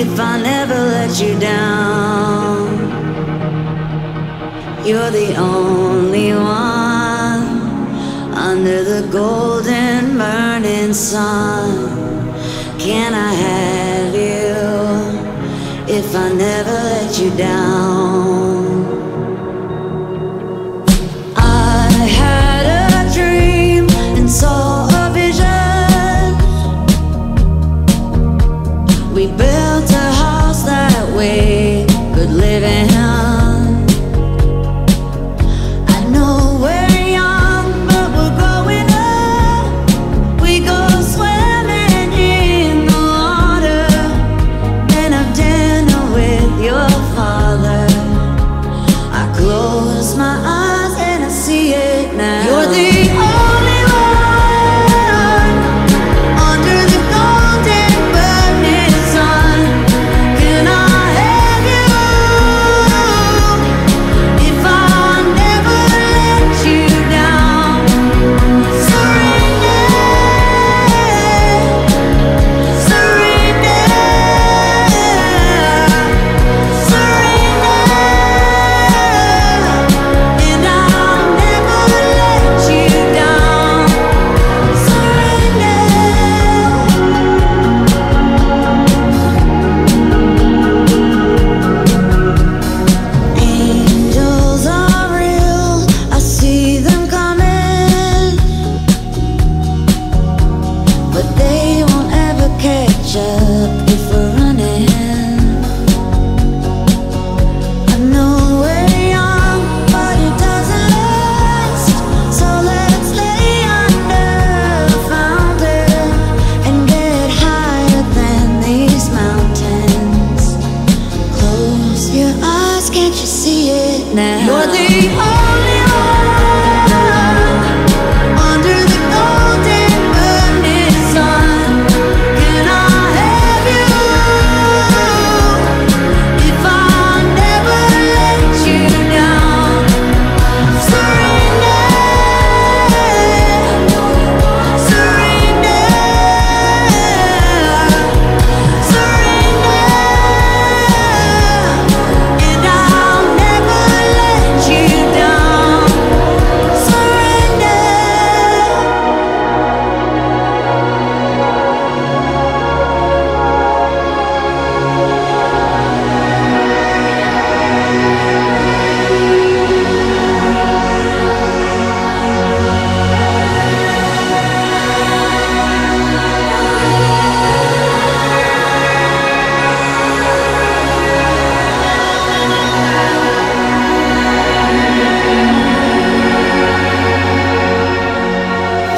if I never let you down. You're the only one under the golden burning sun. Can I have you if I never let you down? my eyes.